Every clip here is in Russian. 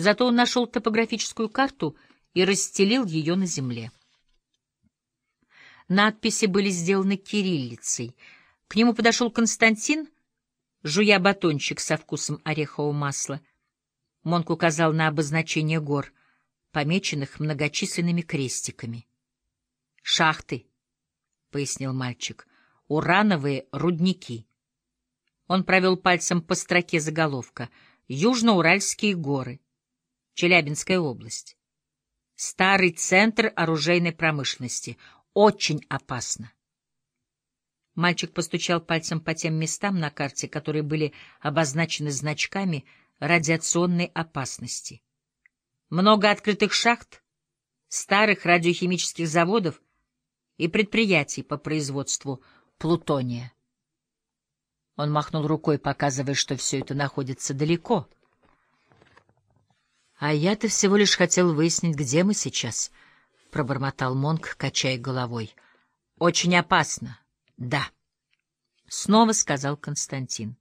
Зато он нашел топографическую карту и расстелил ее на земле. Надписи были сделаны кириллицей. К нему подошел Константин, жуя батончик со вкусом орехового масла. Монк указал на обозначение гор, помеченных многочисленными крестиками. «Шахты», — пояснил мальчик, — «урановые рудники». Он провел пальцем по строке заголовка «Южноуральские горы». Челябинская область. Старый центр оружейной промышленности. Очень опасно. Мальчик постучал пальцем по тем местам на карте, которые были обозначены значками радиационной опасности. Много открытых шахт, старых радиохимических заводов и предприятий по производству плутония. Он махнул рукой, показывая, что все это находится далеко — а я-то всего лишь хотел выяснить, где мы сейчас, — пробормотал Монк, качая головой. — Очень опасно. — Да. — снова сказал Константин.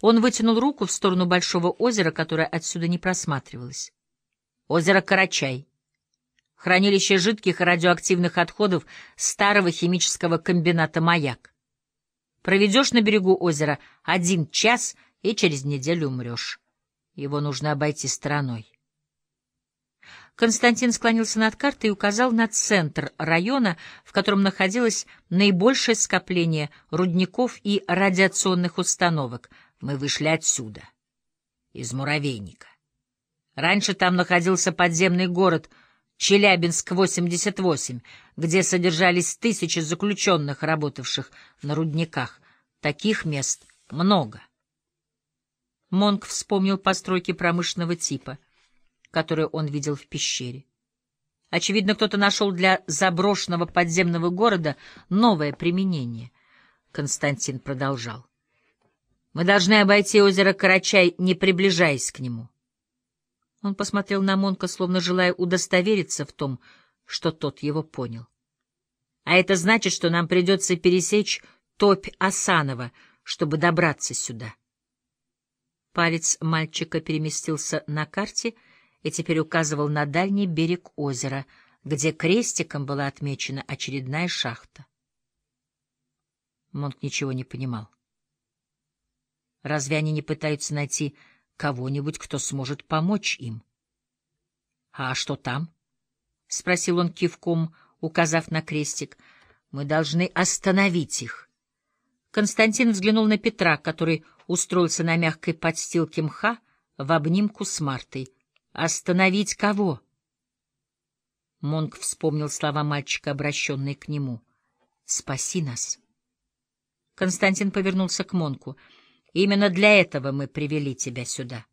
Он вытянул руку в сторону большого озера, которое отсюда не просматривалось. Озеро Карачай. Хранилище жидких и радиоактивных отходов старого химического комбината «Маяк». Проведешь на берегу озера один час и через неделю умрешь. Его нужно обойти стороной. Константин склонился над картой и указал на центр района, в котором находилось наибольшее скопление рудников и радиационных установок. Мы вышли отсюда, из муравейника. Раньше там находился подземный город Челябинск-88, где содержались тысячи заключенных, работавших на рудниках. Таких мест много. Монк вспомнил постройки промышленного типа, которые он видел в пещере. Очевидно, кто-то нашел для заброшенного подземного города новое применение. Константин продолжал. Мы должны обойти озеро Карачай, не приближаясь к нему. Он посмотрел на Монка, словно желая удостовериться в том, что тот его понял. А это значит, что нам придется пересечь топь Асанова, чтобы добраться сюда. Палец мальчика переместился на карте и теперь указывал на дальний берег озера, где крестиком была отмечена очередная шахта. Монк ничего не понимал. Разве они не пытаются найти кого-нибудь, кто сможет помочь им? — А что там? — спросил он кивком, указав на крестик. — Мы должны остановить их. Константин взглянул на Петра, который устроился на мягкой подстилке мха в обнимку с Мартой. «Остановить кого?» Монг вспомнил слова мальчика, обращенные к нему. «Спаси нас». Константин повернулся к Монку. «Именно для этого мы привели тебя сюда».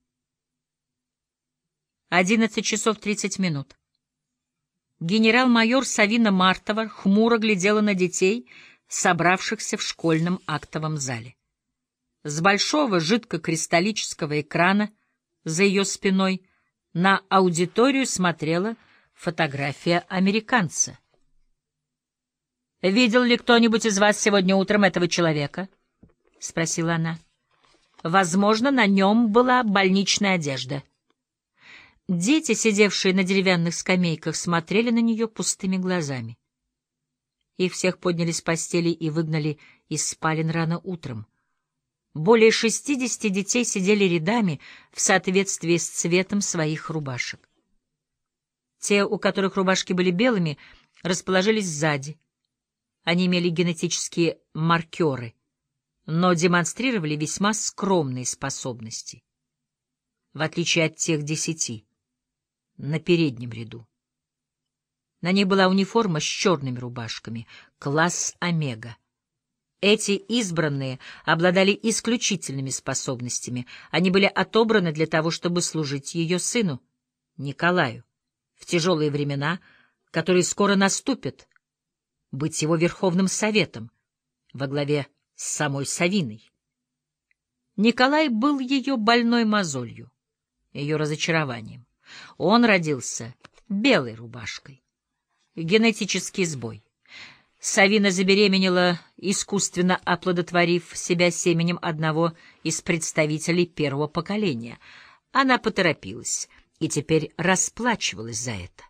Одиннадцать часов тридцать минут. Генерал-майор Савина Мартова хмуро глядела на детей, собравшихся в школьном актовом зале. С большого жидкокристаллического экрана за ее спиной на аудиторию смотрела фотография американца. «Видел ли кто-нибудь из вас сегодня утром этого человека?» — спросила она. «Возможно, на нем была больничная одежда». Дети, сидевшие на деревянных скамейках, смотрели на нее пустыми глазами. Их всех подняли с постели и выгнали из спален рано утром. Более шестидесяти детей сидели рядами в соответствии с цветом своих рубашек. Те, у которых рубашки были белыми, расположились сзади. Они имели генетические маркеры, но демонстрировали весьма скромные способности, в отличие от тех десяти на переднем ряду. На ней была униформа с черными рубашками, класс «Омега». Эти избранные обладали исключительными способностями. Они были отобраны для того, чтобы служить ее сыну, Николаю, в тяжелые времена, которые скоро наступят, быть его верховным советом во главе с самой Савиной. Николай был ее больной мозолью, ее разочарованием. Он родился белой рубашкой. Генетический сбой. Савина забеременела, искусственно оплодотворив себя семенем одного из представителей первого поколения. Она поторопилась и теперь расплачивалась за это.